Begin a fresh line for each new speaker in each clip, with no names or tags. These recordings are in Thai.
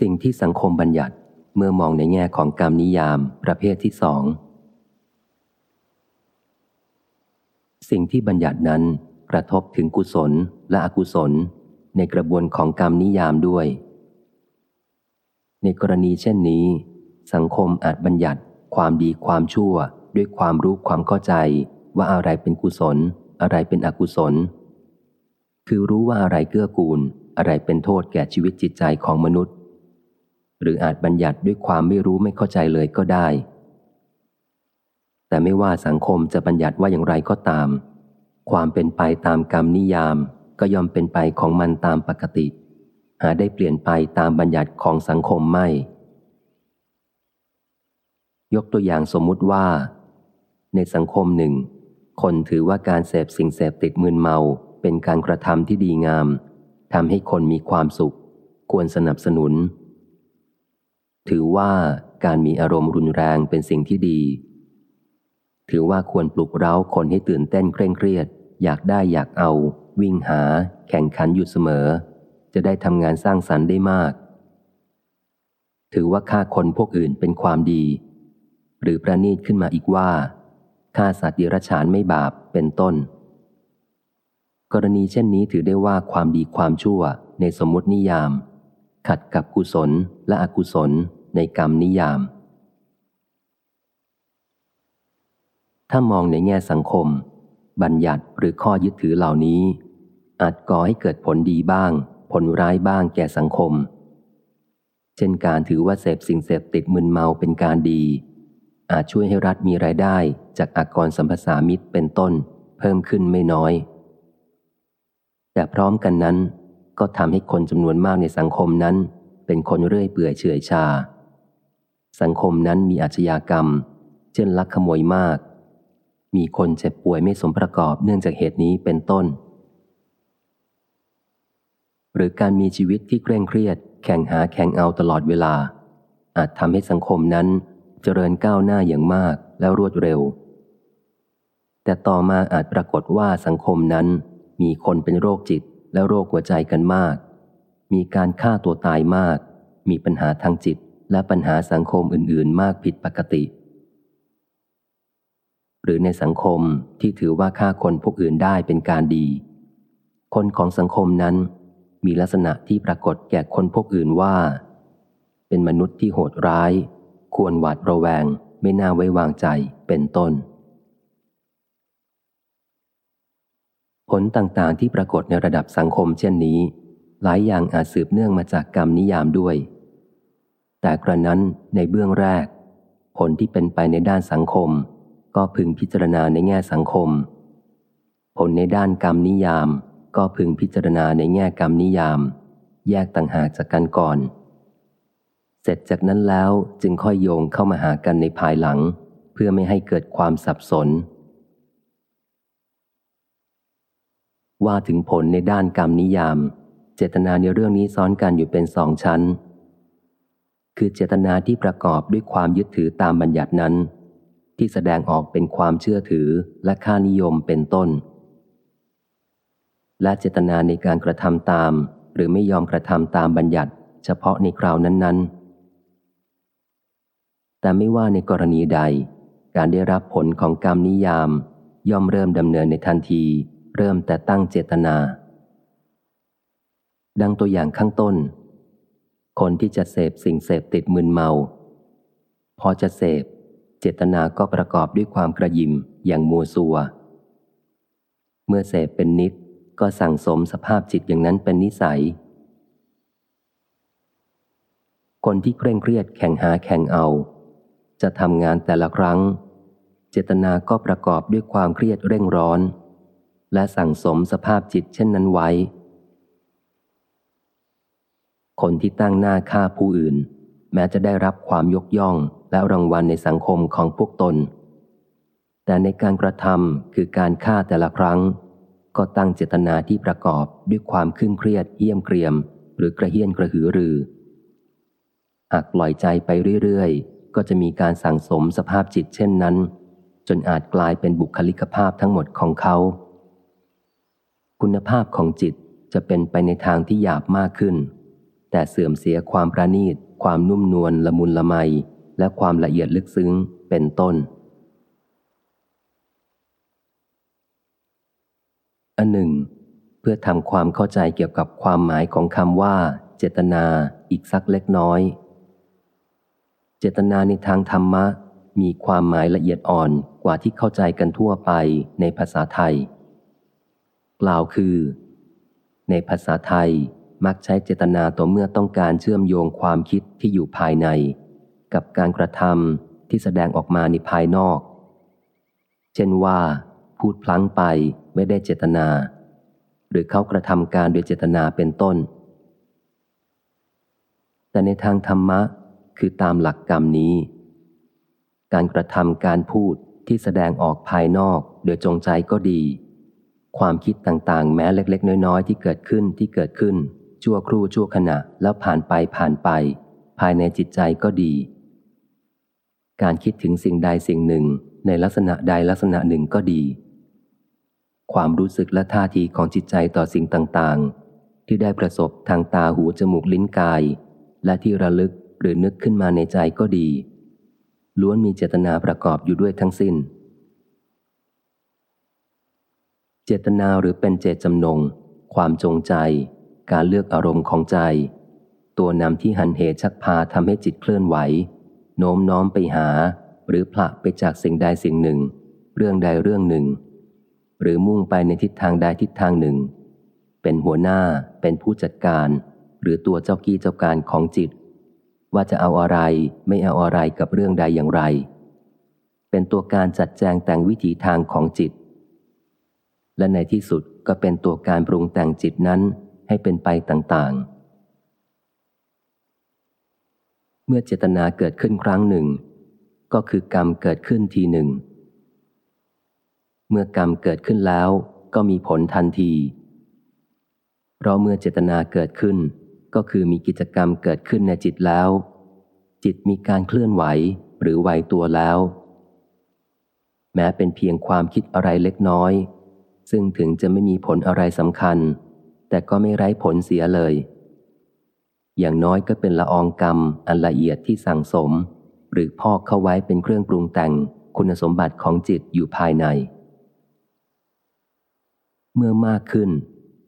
สิ่งที่สังคมบัญญัติเมื่อมองในแง่ของกรรมนิยามประเภทที่สอง สิ่งที่บัญญัตินั้นกระทบถึงกุศลและอกุศลในกระบวนของกรรมนิยามด้วย ในกรณีเช่นนี้ สังคมอาจบัญญัติความดีความชั่วด้วยความรู้ความเข้าใจว่าอะไรเป็นกุศล อะไรเป็นอกุศล คือรู้ว่าอะไรเกื้อกูล อะไรเป็นโทษแก่ชีวิตจิตใจของมนุษย์ หรืออาจบัญญัติด้วยความไม่รู้ไม่เข้าใจเลยก็ได้ แต่ไม่ว่าสังคมจะบัญญัติว่าอย่างไรก็ตาม ความเป็นไปตามกรรมนิยามก็ยอมเป็นไปของมันตามปกติ หาได้เปลี่ยนไปตามบัญญัติของสังคมไม่ ยกตัวอย่างสมมุติว่า ในสังคมหนึ่ง คนถือว่าการเสพสิ่งเสพติดมึนเมาเป็นการกระทำที่ดีงามทำให้คนมีความสุข ควรสนับสนุน ถือว่าการมีอารมณ์รุนแรงเป็นสิ่งที่ดี ถือว่าควรปลุกเร้าคนให้ตื่นเต้นเคร่งเครียด อยากได้อยากเอา วิ่งหา แข่งขันอยู่เสมอ จะได้ทำงานสร้างสรรค์ได้มาก ถือว่าฆ่าคนพวกอื่นเป็นความดี หรือประนีตขึ้นมาอีกว่าฆ่าสัตว์เดรัจฉานไม่บาปเป็นต้น กรณีเช่นนี้ถือได้ว่าความดีความชั่วในสมมตินิยาม ขัดกับกุศลและอกุศล ในกรรมนิยาม ถ้ามองในแง่สังคม บัญญัติหรือข้อยึดถือเหล่านี้ อาจก่อให้เกิดผลดีบ้าง ผลร้ายบ้างแก่สังคม เช่นการถือว่าเสพสิ่งเสพติดมึนเมาเป็นการดี อาจช่วยให้รัฐมีรายได้จากอากรสัมภาษามิตรเป็นต้น เพิ่มขึ้นไม่น้อย แต่พร้อมกันนั้นก็ทำให้คนจำนวนมากในสังคมนั้น เป็นคนเรื่อยเปื่อยเฉื่อยชา สังคมนั้นมีอาชญากรรม เช่นลักขโมยมาก มีคนเจ็บป่วยไม่สมประกอบเนื่องจากเหตุนี้เป็นต้น หรือการมีชีวิตที่เคร่งเครียด แข่งหาแข่งเอาตลอดเวลา อาจทำให้สังคมนั้นเจริญก้าวหน้าอย่างมากและรวดเร็ว แต่ต่อมาอาจปรากฏว่าสังคมนั้นมีคนเป็นโรคจิตและโรคหัวใจกันมาก มีการฆ่าตัวตายมาก มีปัญหาทางจิต และปัญหาสังคมอื่น ๆ มากผิดปกติ หรือในสังคมที่ถือว่าฆ่าคนพวกอื่นได้เป็นการดี คนของสังคมนั้นมีลักษณะที่ปรากฏแก่คนพวกอื่นว่า เป็นมนุษย์ที่โหดร้าย ควรหวาดระแวง ไม่น่าไว้วางใจเป็นต้น ผลต่างๆที่ปรากฏในระดับสังคมเช่นนี้ หลายอย่างอาจสืบเนื่องมาจากกรรมนิยามด้วย แต่กระนั้นในเบื้องแรก ผลที่เป็นไปในด้านสังคม ก็พึงพิจารณาในแง่สังคม ผลในด้านกรรมนิยาม ก็พึงพิจารณาในแง่กรรมนิยาม แยกต่างหากจากกันก่อน เสร็จจากนั้นแล้วจึงค่อยโยงเข้ามาหากันในภายหลัง เพื่อไม่ให้เกิดความสับสน ว่าถึงผลในด้านกรรมนิยาม เจตนาในเรื่องนี้ซ้อนกันอยู่เป็นสองชั้น คือเจตนาที่ประกอบด้วยความยึดถือตามบัญญัตินั้น ที่แสดงออกเป็นความเชื่อถือและค่านิยมเป็นต้น และเจตนาในการกระทำตาม หรือไม่ยอมกระทำตามบัญญัติ เฉพาะในคราวนั้น ๆ แต่ไม่ว่าในกรณีใด การได้รับผลของกรรมนิยาม ย่อมเริ่มดำเนินในทันที เริ่มแต่ตั้งเจตนา ดังตัวอย่างข้างต้น คนที่จะเสพสิ่งเสพติดมึนเมา พอจะเสพ เจตนาก็ประกอบด้วยความกระยิมอย่างมัวซัว เมื่อเสพเป็นนิดก็สั่งสมสภาพจิตอย่างนั้นเป็นนิสัย คนที่เคร่งเครียดแข่งหาแข่งเอา จะทำงานแต่ละครั้ง เจตนาก็ประกอบด้วยความเครียดเร่งร้อน และสั่งสมสภาพจิตเช่นนั้นไว้ คนที่ตั้งหน้าฆ่าผู้อื่น แม้จะได้รับความยกย่องและรางวัลในสังคมของพวกตน แต่ในการกระทำคือการฆ่าแต่ละครั้ง ก็ตั้งเจตนาที่ประกอบด้วยความขึ้นเครียดเยี่ยมเกรียม หรือกระเฮี้ยนกระหือรือ หากปล่อยใจไปเรื่อยๆ ก็จะมีการสั่งสมสภาพจิตเช่นนั้น จนอาจกลายเป็นบุคลิกภาพทั้งหมดของเขา คุณภาพของจิตจะเป็นไปในทางที่หยาบมากขึ้น แต่เสื่อมเสียความประณีต ความนุ่มนวลละมุนละไม และความละเอียดลึกซึ้งเป็นต้น อันหนึ่ง เพื่อทำความเข้าใจเกี่ยวกับความหมายของคำว่า เจตนาอีกสักเล็กน้อย เจตนาในทางธรรมะ มีความหมายละเอียดอ่อนกว่าที่เข้าใจกันทั่วไปในภาษาไทย กล่าวคือ ในภาษาไทย มักใช้เจตนาต่อเมื่อต้องการเชื่อมโยงความคิดที่อยู่ภายใน กับการกระทำที่แสดงออกมาในภายนอก เช่นว่า พูดพลั้งไปไม่ได้เจตนา หรือเขากระทำการโดยเจตนาเป็นต้น แต่ในทางธรรมะคือตามหลักกรรมนี้ การกระทำการพูดที่แสดงออกภายนอกโดยจงใจก็ดี ความคิดต่างๆ แม้เล็ก ๆ น้อย ๆ ที่เกิดขึ้นที่เกิดขึ้น ชั่วครู่ชั่วขณะแล้วผ่านไปผ่านไป ภายในจิตใจก็ดี การคิดถึงสิ่งใดสิ่งหนึ่งในลักษณะใดลักษณะหนึ่งก็ดี ความรู้สึกและท่าทีของจิตใจต่อสิ่งต่างๆ ที่ได้ประสบทางตาหูจมูกลิ้นกาย และที่ระลึกหรือนึกขึ้นมาในใจก็ดี ล้วนมีเจตนาประกอบอยู่ด้วยทั้งสิ้น เจตนาหรือเป็นเจตจำนง ความจงใจ การเลือกอารมณ์ของใจ ตัวนำที่หันเหชักพาทำให้จิตเคลื่อนไหว โน้มน้อมไปหา หรือผละไปจากสิ่งใดสิ่งหนึ่ง เรื่องใดเรื่องหนึ่ง หรือมุ่งไปในทิศทางใดทิศทางหนึ่ง เป็นหัวหน้าเป็นผู้จัดการ หรือตัวเจ้ากี้เจ้าการของจิต ว่าจะเอาอะไรไม่เอาอะไรกับเรื่องใดอย่างไร เป็นตัวการจัดแจงแต่งวิถีทางของจิต และในที่สุดก็เป็นตัวการปรุงแต่งจิตนั้น ให้เป็นไปต่างๆ เมื่อเจตนาเกิดขึ้นครั้งหนึ่ง ก็คือกรรมเกิดขึ้นทีหนึ่ง เมื่อกรรมเกิดขึ้นแล้วก็มีผลทันที เพราะเมื่อเจตนาเกิดขึ้น ก็คือมีกิจกรรมเกิดขึ้นในจิตแล้ว จิตมีการเคลื่อนไหวหรือไหวตัวแล้ว แม้เป็นเพียงความคิดอะไรเล็กน้อย ซึ่งถึงจะไม่มีผลอะไรสำคัญ แต่ก็ไม่ไร้ผลเสียเลย อย่างน้อยก็เป็นละอองกรรมอันละเอียดที่สั่งสม หรือพอกเข้าไว้เป็นเครื่องปรุงแต่งคุณสมบัติของจิตอยู่ภายใน เมื่อมากขึ้น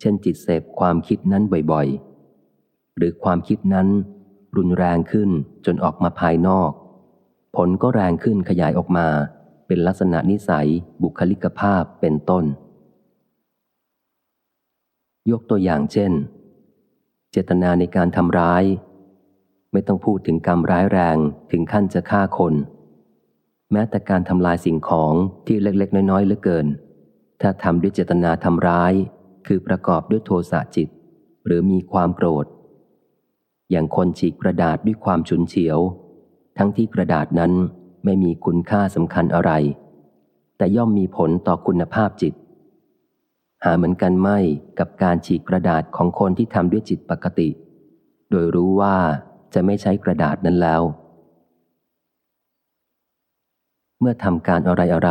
เช่นจิตเสพความคิดนั้นบ่อยๆ หรือความคิดนั้นรุนแรงขึ้นจนออกมาภายนอก ผลก็แรงขึ้นขยายออกมา เป็นลักษณะนิสัยบุคลิกภาพเป็นต้น ยกตัวอย่างเช่น เจตนาในการทำร้าย ไม่ต้องพูดถึงกรรมร้ายแรงถึงขั้นจะฆ่าคน แม้แต่การทำลายสิ่งของที่เล็กๆ น้อยๆเหลือเกิน ถ้าทำด้วยเจตนาทำร้าย คือประกอบด้วยโทสะจิต หรือมีความโกรธ อย่างคนฉีกกระดาษด้วยความฉุนเฉียว ทั้งที่กระดาษนั้นไม่มีคุณค่าสำคัญอะไร แต่ย่อมมีผลต่อคุณภาพจิต หาเหมือนกันไม่กับการฉีกกระดาษของคนที่ทำด้วยจิตปกติ โดยรู้ว่าจะไม่ใช้กระดาษนั้นแล้ว เมื่อทำการอะไรอะไร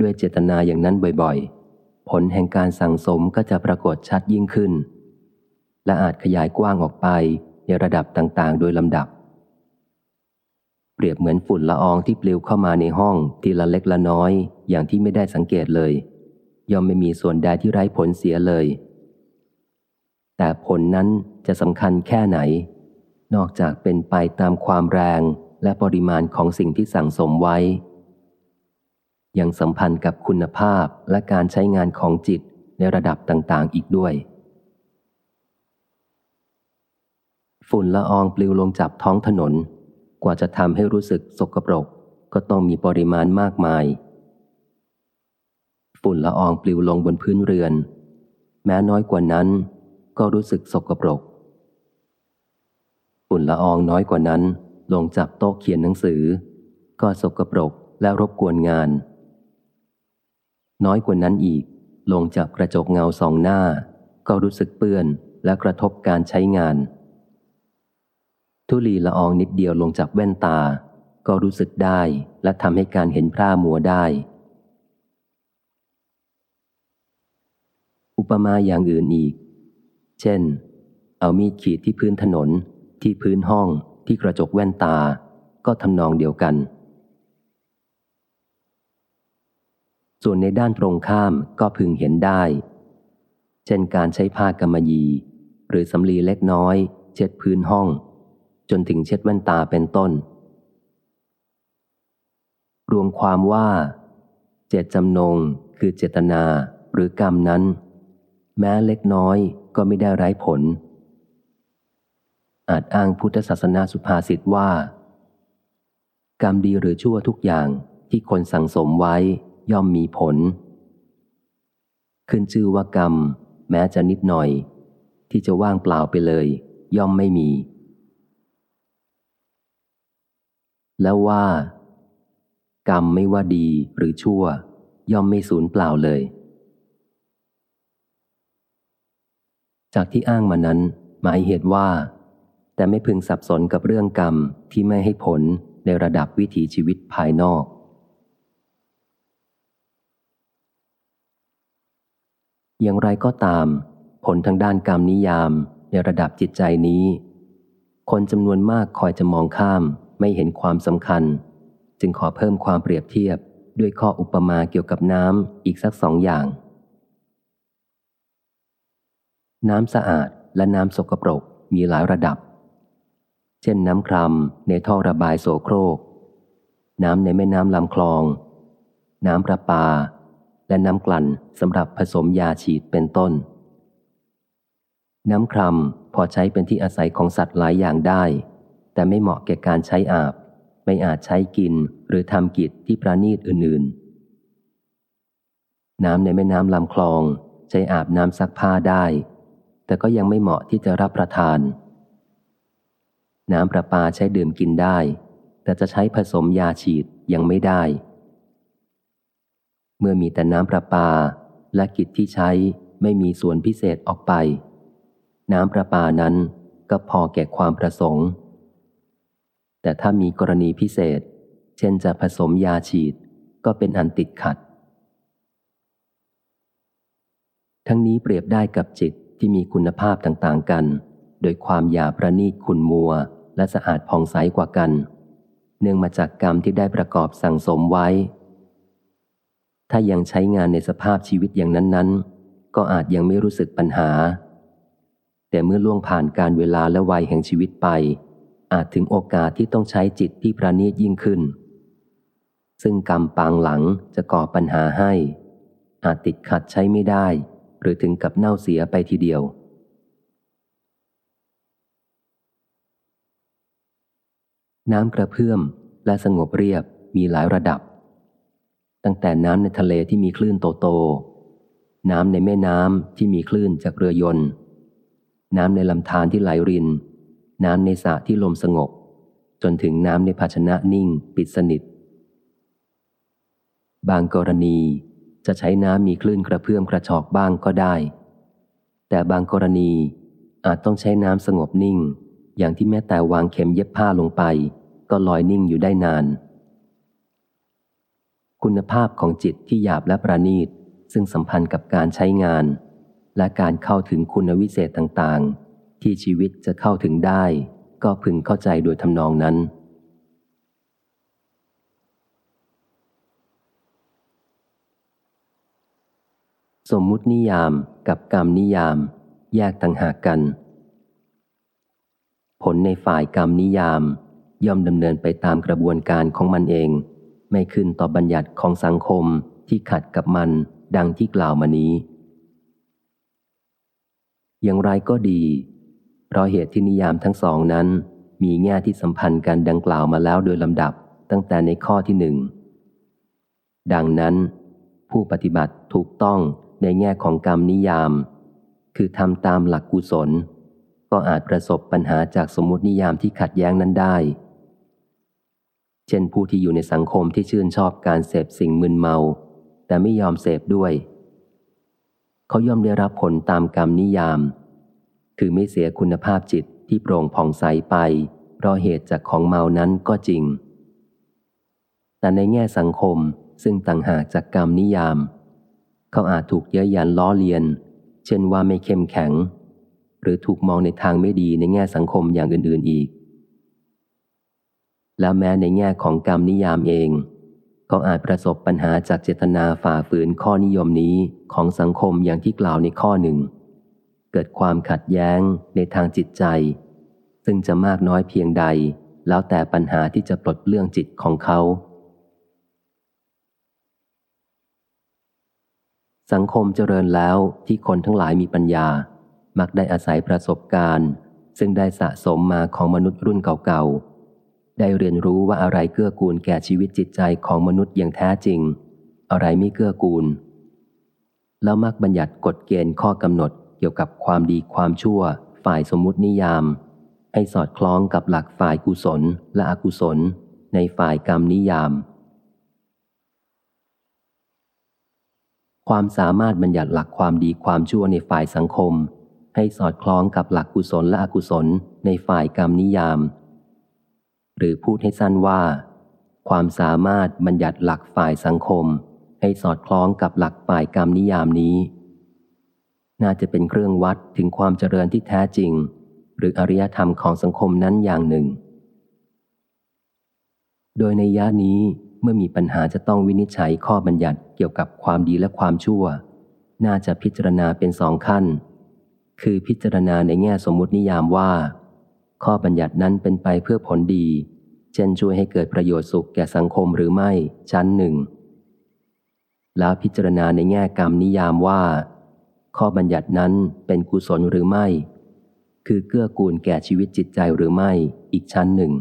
ด้วยเจตนาอย่างนั้นบ่อยๆ ผลแห่งการสั่งสมก็จะปรากฏชัดยิ่งขึ้น และอาจขยายกว้างออกไปในระดับต่างๆ โดยลำดับ เปรียบเหมือนฝุ่นละอองที่ปลิวเข้ามาในห้องทีละเล็กละน้อยอย่างที่ไม่ได้สังเกตเลย ย่อมไม่มีส่วนใดที่ไร้ผลเสียเลย แต่ผลนั้นจะสำคัญแค่ไหน นอกจากเป็นไปตามความแรงและปริมาณของสิ่งที่สั่งสมไว้ ยังสัมพันธ์กับคุณภาพและการใช้งานของจิตในระดับต่างๆ อีกด้วย ฝุ่นละอองปลิวลงจับท้องถนน กว่าจะทำให้รู้สึกสกปรก ก็ต้องมีปริมาณมากมาย ฝุ่นละอองปลิวลงบนพื้นเรือน แม้น้อยกว่านั้น ก็รู้สึกสกปรก ฝุ่นละอองน้อยกว่านั้น ลงจากโต๊ะเขียนหนังสือ ก็สกปรกและรบกวนงาน น้อยกว่านั้นอีก ลงจากกระจกเงาสองหน้า ก็รู้สึกเปื้อนและกระทบการใช้งาน ทุลีละอองนิดเดียวลงจากแว่นตา ก็รู้สึกได้และทำให้การเห็นพร่ามัวได้ อุ ปมาอย่างอื่นอีก เช่น เอามีดขีดที่พื้นถนน ที่พื้นห้อง ที่กระจกแว่นตา ก็ทำนองเดียวกัน ส่วนในด้านตรงข้ามก็พึงเห็นได้ เช่นการใช้ผ้ากำมะยี หรือสำลีเล็กน้อย เช็ดพื้นห้อง จนถึงเช็ดแว่นตาเป็นต้น รวมความว่า เจตจำนงคือเจตนาหรือกรรมนั้น แม้เล็กน้อยก็ไม่ได้ไร้ผล อาจอ้างพุทธศาสนาสุภาษิตว่า กรรมดีหรือชั่วทุกอย่างที่คนสั่งสมไว้ย่อมมีผล ขึ้นชื่อว่ากรรม แม้จะนิดหน่อย ที่จะว่างเปล่าไปเลย ย่อมไม่มี แล้วว่า กรรมไม่ว่าดีหรือชั่ว ย่อมไม่สูญเปล่าเลย จากที่อ้างมานั้น หมายเหตุว่า แต่ไม่พึงสับสนกับเรื่องกรรมที่ไม่ให้ผลในระดับวิถีชีวิตภายนอก อย่างไรก็ตาม ผลทางด้านกรรมนิยามในระดับจิตใจนี้ คนจำนวนมากคอยจะมองข้ามไม่เห็นความสำคัญ จึงขอเพิ่มความเปรียบเทียบด้วยข้ออุปมาเกี่ยวกับน้ำอีกสักสองอย่าง น้ำสะอาดและน้ำสกปรกมีหลายระดับ เช่นน้ำครามในท่อระบายโสโครก น้ำในแม่น้ำลำคลอง น้ำประปา และน้ำกลั่นสำหรับผสมยาฉีดเป็นต้น น้ำครามพอใช้เป็นที่อาศัยของสัตว์หลายอย่างได้ แต่ไม่เหมาะแก่การใช้อาบ ไม่อาจใช้กินหรือทำกิจที่ประณีตอื่นๆน้ำในแม่น้ำลำคลอง ใช้อาบน้ำซักผ้าได้ แต่ก็ยังไม่เหมาะที่จะรับประทาน น้ำประปาใช้ดื่มกินได้ แต่จะใช้ผสมยาฉีดยังไม่ได้ เมื่อมีแต่น้ำประปาและกิจที่ใช้ไม่มีส่วนพิเศษออกไป น้ำประปานั้นก็พอแก่ความประสงค์ แต่ถ้ามีกรณีพิเศษ เช่นจะผสมยาฉีดก็เป็นอันติดขัด ทั้งนี้เปรียบได้กับจิต ที่มีคุณภาพต่างๆกัน โดยความหยาประณีตขุนมัว และสะอาดผ่องใสกว่ากัน เนื่องมาจากกรรมที่ได้ประกอบสั่งสมไว้ ถ้ายังใช้งานในสภาพชีวิตอย่างนั้นๆ ก็อาจยังไม่รู้สึกปัญหา แต่เมื่อล่วงผ่านการเวลาและวัยแห่งชีวิตไป อาจถึงโอกาสที่ต้องใช้จิตที่ประณีตยิ่งขึ้น ซึ่งกรรมปางหลังจะก่อปัญหาให้ อาจติดขัดใช้ไม่ได้ หรือถึงกับเน่าเสียไปทีเดียว น้ำกระเพื่อมและสงบเรียบมีหลายระดับ ตั้งแต่น้ำในทะเลที่มีคลื่นโตๆน้ำในแม่น้ำที่มีคลื่นจากเรือยนต์ น้ำในลำธารที่ไหลริน น้ำในสระที่ลมสงบ จนถึงน้ำในภาชนะนิ่ง ปิดสนิท บางกรณี จะใช้น้ำมีคลื่นกระเพื่อมกระชอกบ้างก็ได้ แต่บางกรณีอาจต้องใช้น้ำสงบนิ่ง อย่างที่แม้แต่วางเข็มเย็บผ้าลงไป ก็ลอยนิ่งอยู่ได้นาน คุณภาพของจิตที่หยาบและประณีต ซึ่งสัมพันธ์กับการใช้งาน และการเข้าถึงคุณวิเศษต่างๆ ที่ชีวิตจะเข้าถึงได้ ก็พึงเข้าใจโดยทำนองนั้น สมมุตินิยามกับกรรมนิยาม แยกต่างหากกัน ผลในฝ่ายกรรมนิยาม ย่อมดำเนินไปตามกระบวนการของมันเอง ไม่ขึ้นต่อบัญญัติของสังคมที่ขัดกับมันดังที่กล่าวมานี้ อย่างไรก็ดี เพราะเหตุที่นิยามทั้งสองนั้น มีแง่ที่สัมพันธ์กันดังกล่าวมาแล้วโดยลำดับตั้งแต่ในข้อที่หนึ่ง ดังนั้น ผู้ปฏิบัติถูกต้อง ในแง่ของกรรมนิยาม คือทำตามหลักกุศล ก็อาจประสบปัญหาจากสมมตินิยามที่ขัดแย้งนั้นได้ เช่นผู้ที่อยู่ในสังคมที่ชื่นชอบการเสพสิ่งมึนเมา แต่ไม่ยอมเสพด้วย เขาย่อมได้รับผลตามกรรมนิยาม คือไม่เสียคุณภาพจิตที่โปร่งผ่องใสไป เพราะเหตุจากของเมานั้นก็จริง แต่ในแง่สังคมซึ่งต่างหากจากกรรมนิยาม เขาอาจถูกเย้ยหยันล้อเลียน เช่นว่าไม่เข้มแข็ง หรือถูกมองในทางไม่ดีในแง่สังคมอย่างอื่นๆอีก แล้วแม้ในแง่ของกรรมนิยามเองก็อาจประสบปัญหาจากเจตนาฝ่าฝืนข้อนิยมนี้ของสังคมอย่างที่กล่าวในข้อหนึ่ง เกิดความขัดแย้งในทางจิตใจ ซึ่งจะมากน้อยเพียงใด แล้วแต่ปัญหาที่จะปลดเรื่องจิตของเขา สังคมเจริญแล้วที่คนทั้งหลายมีปัญญา มักได้อาศัยประสบการณ์ ซึ่งได้สะสมมาของมนุษย์รุ่นเก่าๆ ได้เรียนรู้ว่าอะไรเกื้อกูลแก่ชีวิตจิตใจของมนุษย์อย่างแท้จริง อะไรไม่เกื้อกูล แล้วมักบัญญัติกฎเกณฑ์ข้อกำหนดเกี่ยวกับความดีความชั่ว ฝ่ายสมมตินิยาม ให้สอดคล้องกับหลักฝ่ายกุศลและอกุศล ในฝ่ายกรรมนิยาม ความสามารถบัญญัติหลักความดีความชั่วในฝ่ายสังคม ให้สอดคล้องกับหลักกุศลและอกุศลในฝ่ายกรรมนิยาม หรือพูดให้สั้นว่า ความสามารถบัญญัติหลักฝ่ายสังคม ให้สอดคล้องกับหลักฝ่ายกรรมนิยามนี้ น่าจะเป็นเครื่องวัดถึงความเจริญที่แท้จริง หรืออริยธรรมของสังคมนั้นอย่างหนึ่ง โดยในยะนี้ มื่อมีปัญหาจะต้องวินิจฉัยข้อบัญญัติเกี่ยวกับความดีและความชั่ว น่าจะพิจารณาเป็นสองขั้น คือพิจารณาในแง่สมมุตินิยามว่า ข้อบัญญัตินั้นเป็นไปเพื่อผลดี เช่นช่วยให้เกิดประโยชน์สุขแก่สังคมหรือไม่ชั้นหนึ่ง แล้วพิจารณาในแง่กรรมนิยามว่า ข้อบัญญัตินั้นเป็นกุศลหรือไม่ คือเกื้อกูลแก่ชีวิตจิตใจหรือไม่อีกชั้นหนึ่ง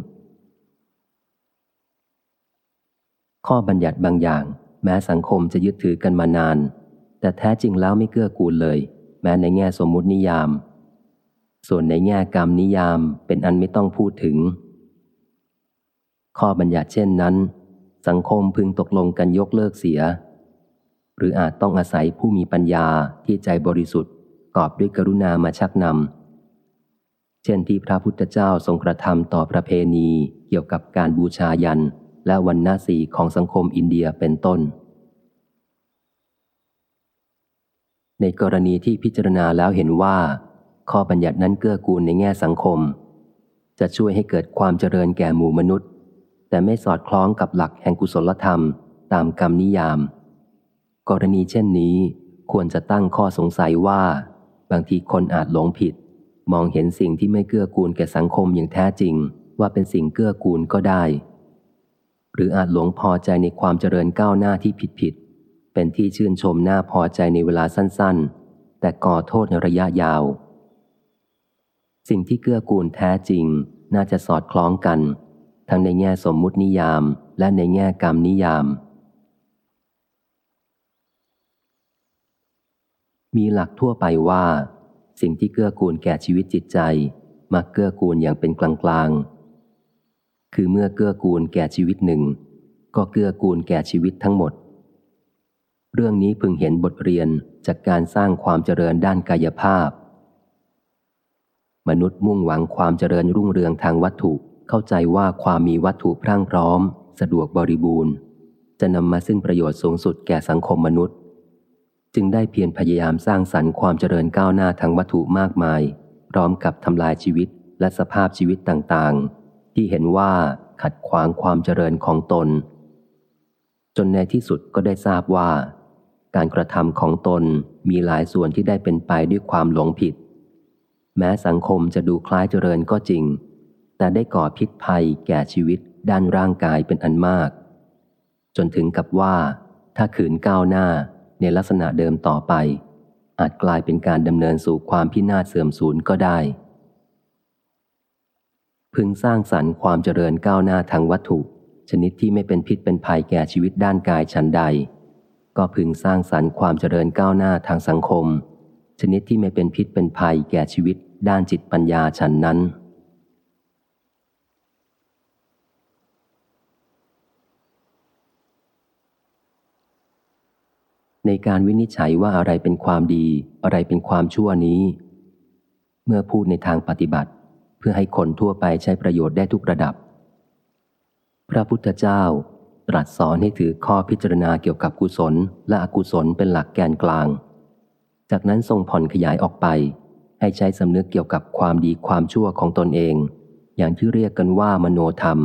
ข้อบัญญัติบางอย่าง แม้สังคมจะยึดถือกันมานาน แต่แท้จริงแล้วไม่เกื้อกูลเลย แม้ในแง่สมมุตินิยาม ส่วนในแง่กรรมนิยามเป็นอันไม่ต้องพูดถึง ข้อบัญญัติเช่นนั้น สังคมพึงตกลงกันยกเลิกเสีย หรืออาจต้องอาศัยผู้มีปัญญาที่ใจบริสุทธิ์กอบด้วยกรุณามาชักนำ เช่นที่พระพุทธเจ้าทรงกระทำต่อประเพณีเกี่ยวกับการบูชายัน และวันนาสีของสังคมอินเดียเป็นต้น ในกรณีที่พิจารณาแล้วเห็นว่า ข้อบัญญัตินั้นเกื้อกูลในแง่สังคม จะช่วยให้เกิดความเจริญแก่หมู่มนุษย์ แต่ไม่สอดคล้องกับหลักแห่งกุศลธรรม ตามกรรมนิยาม กรณีเช่นนี้ควรจะตั้งข้อสงสัยว่า บางทีคนอาจหลงผิด มองเห็นสิ่งที่ไม่เกื้อกูลแก่สังคมอย่างแท้จริง ว่าเป็นสิ่งเกื้อกูลก็ได้ หรืออาจหลงพอใจในความเจริญก้าวหน้าที่ผิดผิด เป็นที่ชื่นชมน่าพอใจในเวลาสั้น ๆ แต่ก่อโทษในระยะยาว สิ่งที่เกื้อกูลแท้จริงน่าจะสอดคล้องกัน ทั้งในแง่สมมุตินิยามและในแง่กรรมนิยาม มีหลักทั่วไปว่า สิ่งที่เกื้อกูลแก่ชีวิตจิตใจ มักเกื้อกูลอย่างเป็นกลางๆ คือเมื่อเกื้อกูลแก่ชีวิตหนึ่ง ก็เกื้อกูลแก่ชีวิตทั้งหมด เรื่องนี้พึงเห็นบทเรียนจากการสร้างความเจริญด้านกายภาพ มนุษย์มุ่งหวังความเจริญรุ่งเรืองทางวัตถุ เข้าใจว่าความมีวัตถุพรั่งพร้อม สะดวกบริบูรณ์ จะนำมาซึ่งประโยชน์สูงสุดแก่สังคมมนุษย์ จึงได้เพียรพยายามสร้างสรรค์ความเจริญก้าวหน้าทางวัตถุมากมาย พร้อมกับทำลายชีวิตและสภาพชีวิตต่างๆ ที่เห็นว่าขัดขวางความเจริญของตน จนในที่สุดก็ได้ทราบว่า การกระทำของตนมีหลายส่วนที่ได้เป็นไปด้วยความหลงผิด แม้สังคมจะดูคล้ายเจริญก็จริง แต่ได้ก่อพิษภัยแก่ชีวิตด้านร่างกายเป็นอันมาก จนถึงกับว่า ถ้าขืนก้าวหน้าในลักษณะเดิมต่อไป อาจกลายเป็นการดำเนินสู่ความพินาศเสื่อมสูญก็ได้ พึงสร้างสรรค์ความเจริญก้าวหน้าทางวัตถุ ชนิดที่ไม่เป็นพิษเป็นภัยแก่ชีวิตด้านกายชั้นใด ก็พึงสร้างสรรค์ความเจริญก้าวหน้าทางสังคม ชนิดที่ไม่เป็นพิษเป็นภัยแก่ชีวิตด้านจิตปัญญาฉันนั้น ในการวินิจฉัยว่าอะไรเป็นความดี อะไรเป็นความชั่วนี้ เมื่อพูดในทางปฏิบัติ พื่อให้คนทั่วไปใช้ประโยชน์ได้ทุกระดับ พระพุทธเจ้า ตรัสสอนให้ถือข้อพิจารณาเกี่ยวกับกุศล และอกุศลเป็นหลักแกนกลาง จากนั้นทรงผ่อนขยายออกไป ให้ใช้สำนึกเกี่ยวกับความดีความชั่วของตนเอง อย่างที่เรียกกันว่ามโนธรรม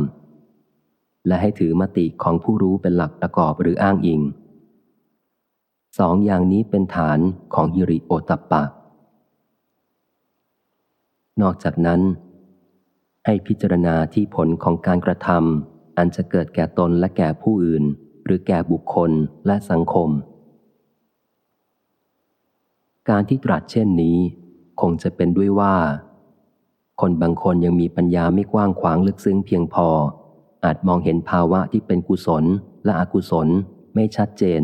และให้ถือมติของผู้รู้เป็นหลักประกอบหรืออ้างอิงสองอย่างนี้เป็นฐานของฮิริโอตัปปะ นอกจากนั้น ให้พิจารณาที่ผลของการกระทำอันจะเกิดแก่ตนและแก่ผู้อื่น หรือแก่บุคคลและสังคม การที่ตรัสเช่นนี้ คงจะเป็นด้วยว่า คนบางคนยังมีปัญญาไม่กว้างขวางลึกซึ้งเพียงพอ อาจมองเห็นภาวะที่เป็นกุศลและอกุศลไม่ชัดเจน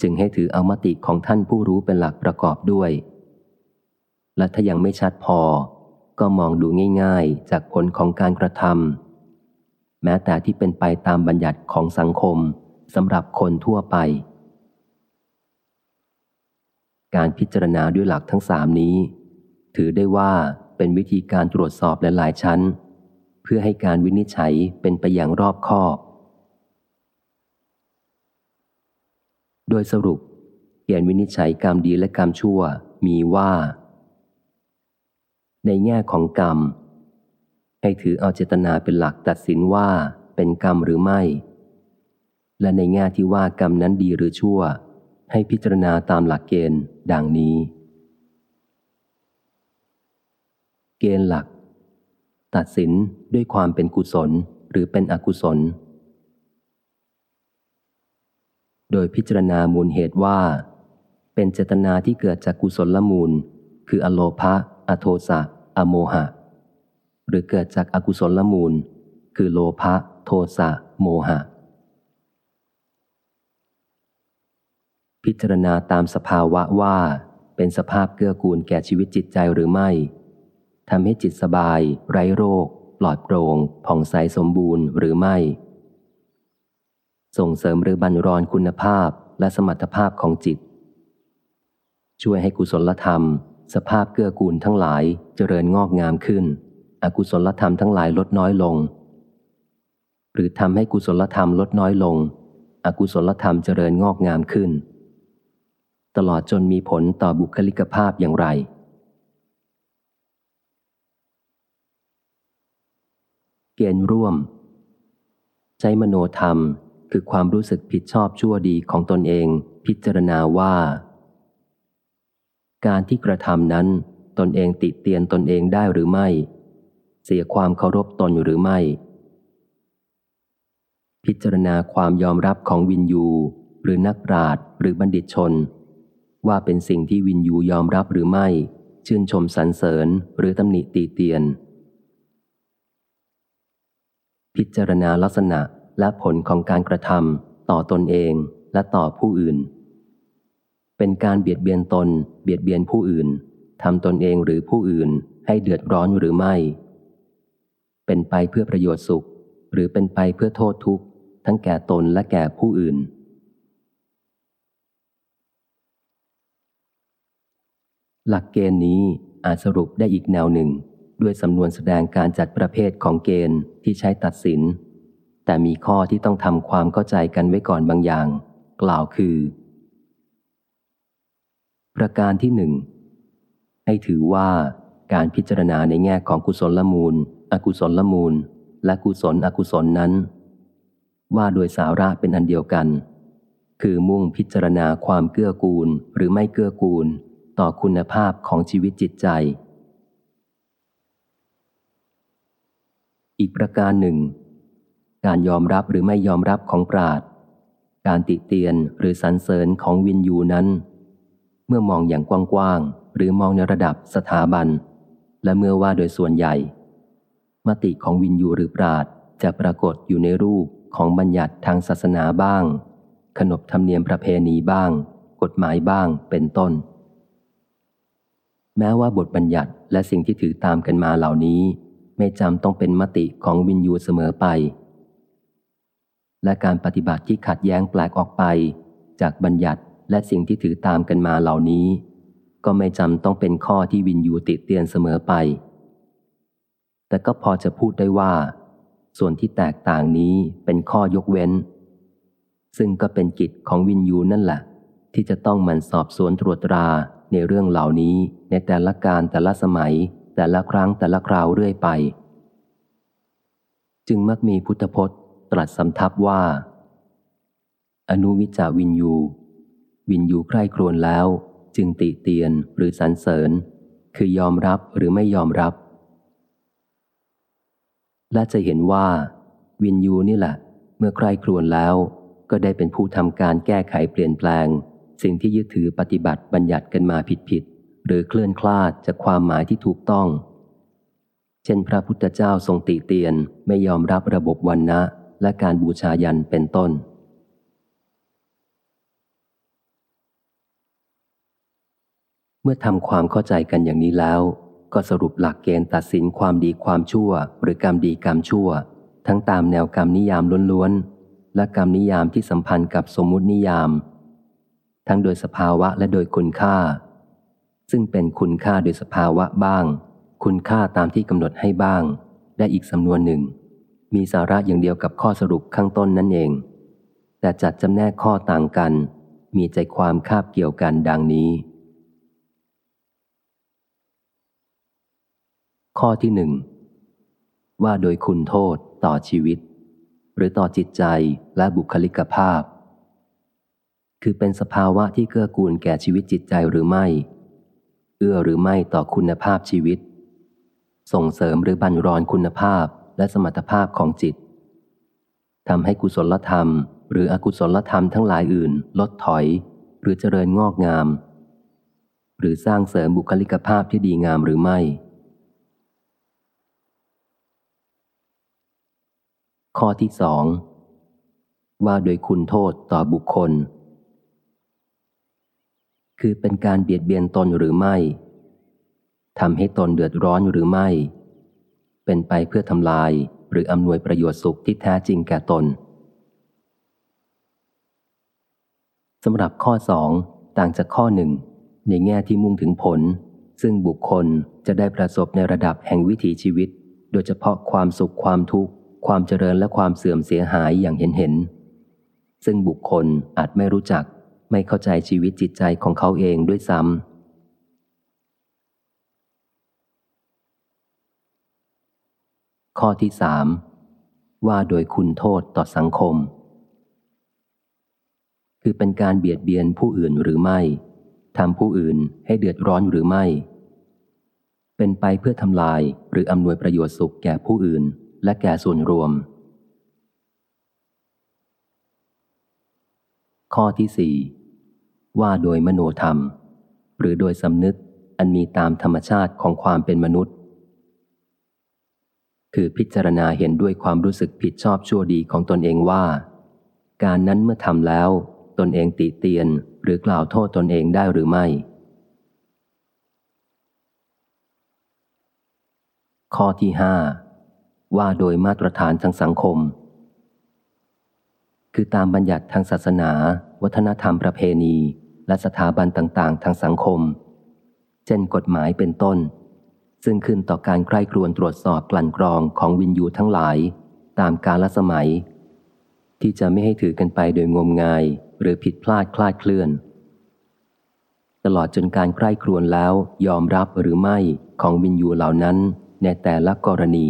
จึงให้ถือเอามติของท่านผู้รู้เป็นหลักประกอบด้วย และถ้ายังไม่ชัดพอ ก็มองดูง่ายๆ จากผลของการกระทำแม้แต่ที่เป็นไปตามบัญญัติของสังคมสำหรับคนทั่วไป การพิจารณาด้วยหลักทั้งสามนี้ ถือได้ว่าเป็นวิธีการตรวจสอบหลายๆชั้น เพื่อให้การวินิจฉัยเป็นไปอย่างรอบคอบ โดยสรุปเขียนวินิจฉัยกรรมดีและกรรมชั่วมีว่า ในแง่ของกรรม ให้ถือเอาเจตนาเป็นหลักตัดสินว่าเป็นกรรมหรือไม่ และในแง่ที่ว่ากรรมนั้นดีหรือชั่ว ให้พิจารณาตามหลักเกณฑ์ ดังนี้ เกณฑ์หลัก ตัดสินด้วยความเป็นกุศลหรือเป็นอกุศล โดยพิจารณามูลเหตุว่า เป็นเจตนาที่เกิดจากกุศลละมูล คืออโลภะอโทสะ อโมหะ หรือเกิดจากอากุศลละมูล คือโลภะโทสะโมหะ พิจารณาตามสภาวะว่า เป็นสภาพเกื้อกูลแก่ชีวิตจิตใจหรือไม่ทำให้จิตสบาย ไร้โรค ปลอดโปร่งผ่องใสสมบูรณ์หรือไม่ ส่งเสริมหรือบันรอนคุณภาพและสมรรถภาพของจิต ช่วยให้กุศลธรรม สภาพเกื้อกูลทั้งหลายเจริญงอกงามขึ้น อกุศลธรรมทั้งหลายลดน้อยลง หรือทำให้กุศลธรรมลดน้อยลง อกุศลธรรมเจริญงอกงามขึ้น ตลอดจนมีผลต่อบุคลิกภาพอย่างไร เกณฑ์ร่วมใช้มโนธรรมคือความรู้สึกผิดชอบชั่วดีของตนเอง พิจารณาว่า การที่กระทำนั้น ตนเองติเตียนตนเองได้หรือไม่ เสียความเคารพตนหรือไม่ พิจารณาความยอมรับของวินยู หรือนักปราชญ์หรือบัณฑิตชน ว่าเป็นสิ่งที่วินยูยอมรับหรือไม่ ชื่นชมสรรเสริญหรือตำหนิตีเตียน พิจารณาลักษณะและผลของการกระทำต่อตนเองและต่อผู้อื่น เป็นการเบียดเบียนตน เบียดเบียนผู้อื่นทำตนเองหรือผู้อื่นให้เดือดร้อนหรือไม่ เป็นไปเพื่อประโยชน์สุข หรือเป็นไปเพื่อโทษทุกข์ ทั้งแก่ตนและแก่ผู้อื่น หลักเกณฑ์นี้อาจสรุปได้อีกแนวหนึ่ง ด้วยสำนวนแสดงการจัดประเภทของเกณฑ์ที่ใช้ตัดสิน แต่มีข้อที่ต้องทำความเข้าใจกันไว้ก่อนบางอย่าง กล่าวคือ ประการที่หนึ่งให้ถือว่าการพิจารณาในแง่ของกุศลละมูล อกุศลละมูล และกุศลอกุศลนั้น ว่าโดยสาระเป็นอันเดียวกัน คือมุ่งพิจารณาความเกื้อกูลหรือไม่เกื้อกูล ต่อคุณภาพของชีวิตจิตใจ อีกประการหนึ่ง การยอมรับหรือไม่ยอมรับของปราดการติเตียนหรือสรรเสริญของวินยูนั้น มื่อมองอย่างกว้างๆ หรือมองในระดับสถาบัน และเมื่อว่าโดยส่วนใหญ่ มติของวินยูหรือปราดจะปรากฏอยู่ในรูปของบัญญัติทางศาสนาบ้าง ขนบธรรมเนียมประเพณีบ้าง กฎหมายบ้างเป็นต้น แม้ว่าบทบัญญัติและสิ่งที่ถือตามกันมาเหล่านี้ ไม่จำต้องเป็นมติของวินยูเสมอไป และการปฏิบัติที่ขัดแย้งแปลกออกไป จากบัญญัติ และสิ่งที่ถือตามกันมาเหล่านี้ ก็ไม่จำต้องเป็นข้อที่วินยูติเตียนเสมอไป แต่ก็พอจะพูดได้ว่า ส่วนที่แตกต่างนี้เป็นข้อยกเว้น ซึ่งก็เป็นกิจของวินยูนั่นแหละ ที่จะต้องมันสอบสวนตรวจตราในเรื่องเหล่านี้ในแต่ละการแต่ละสมัย แต่ละครั้งแต่ละคราวเรื่อยไป จึงมักมีพุทธพจน์ตรัสสำทับว่า อนุวิจาวินยู วินยูใคร่ครวญแล้ว จึงติเตียนหรือสรรเสริญ คือยอมรับหรือไม่ยอมรับ และจะเห็นว่า วินยูนี่แหละ เมื่อใคร่ครวญแล้ว ก็ได้เป็นผู้ทำการแก้ไขเปลี่ยนแปลง สิ่งที่ยึดถือปฏิบัติบัญญัติกันมาผิดผิดหรือเคลื่อนคลาดจากความหมายที่ถูกต้อง เช่น พระพุทธเจ้าทรงติเตียนไม่ยอมรับระบบวันนะและการบูชายันเป็นต้น เมื่อทำความเข้าใจกันอย่างนี้แล้ว ก็สรุปหลักเกณฑ์ตัดสินความดีความชั่ว หรือกรรมดีกรรมชั่ว ทั้งตามแนวกรรมนิยามล้วนๆ และกรรมนิยามที่สัมพันธ์กับสมมุตินิยาม ทั้งโดยสภาวะและโดยคุณค่า ซึ่งเป็นคุณค่าโดยสภาวะบ้าง คุณค่าตามที่กำหนดให้บ้าง ได้อีกสำนวนหนึ่ง มีสาระอย่างเดียวกับข้อสรุปข้างต้นนั่นเอง แต่จัดจำแนกข้อต่างกัน มีใจความคาบเกี่ยวกันดังนี้ ข้อที่หนึ่งว่าโดยคุณโทษต่อชีวิต หรือต่อจิตใจและบุคลิกภาพ คือเป็นสภาวะที่เกื้อกูลแก่ชีวิตจิตใจหรือไม่ เอื้อหรือไม่ต่อคุณภาพชีวิต ส่งเสริมหรือบันรอนคุณภาพและสมรรถภาพของจิตทำให้กุศลธรรม หรืออกุศลธรรมทั้งหลายอื่น ลดถอย หรือเจริญงอกงาม หรือสร้างเสริมบุคลิกภาพที่ดีงามหรือไม่ ข้อที่สองว่าโดยคุณโทษต่อบุคคล คือเป็นการเบียดเบียนตนหรือไม่ทำให้ตนเดือดร้อนหรือไม่ เป็นไปเพื่อทำลายหรืออำนวยประโยชน์สุขที่แท้จริงแก่ตนสำหรับข้อสองต่างจากข้อหนึ่งในแง่ที่มุ่งถึงผล ซึ่งบุคคลจะได้ประสบในระดับแห่งวิถีชีวิต โดยเฉพาะความสุขความทุกข์ ความเจริญและความเสื่อมเสียหายอย่างเห็นเห็น ซึ่งบุคคลอาจไม่รู้จักไม่เข้าใจชีวิตจิตใจของเขาเองด้วยซ้ำ ข้อที่สามว่าโดยคุณโทษต่อสังคม คือเป็นการเบียดเบียนผู้อื่นหรือไม่ทำผู้อื่นให้เดือดร้อนหรือไม่ เป็นไปเพื่อทำลายหรืออำนวยประโยชน์สุขแก่ผู้อื่น และแก่ส่วนรวม ข้อที่สี่ว่าโดยมโนธรรม หรือโดยสำนึกอันมีตามธรรมชาติของความเป็นมนุษย์ คือพิจารณาเห็นด้วยความรู้สึกผิดชอบชั่วดีของตนเองว่า การนั้นเมื่อทำแล้ว ตนเองติเตียนหรือกล่าวโทษตนเองได้หรือไม่ ข้อที่ห้า ว่าโดยมาตรฐานทางสังคม คือตามบัญญัติทางศาสนา วัฒนธรรมประเพณี และสถาบันต่างๆ ทางสังคม เช่นกฎหมายเป็นต้น ซึ่งขึ้นต่อการใคร่ครวญตรวจสอบกลั่นกรองของวินยูทั้งหลาย ตามกาลสมัย ที่จะไม่ให้ถือกันไปโดยงมงาย หรือผิดพลาดคลาดเคลื่อน ตลอดจนการใคร่ครวญแล้วยอมรับหรือไม่ของวินยูเหล่านั้นในแต่ละกรณี